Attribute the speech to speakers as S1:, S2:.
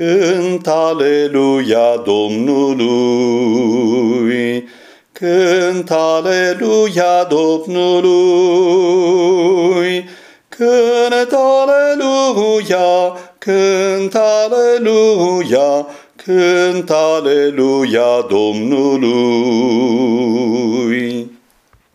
S1: cânt aleluia Domnului, cânt aleluia Domnului, cânt aleluia, cânt aleluia, cânt aleluia Domnului.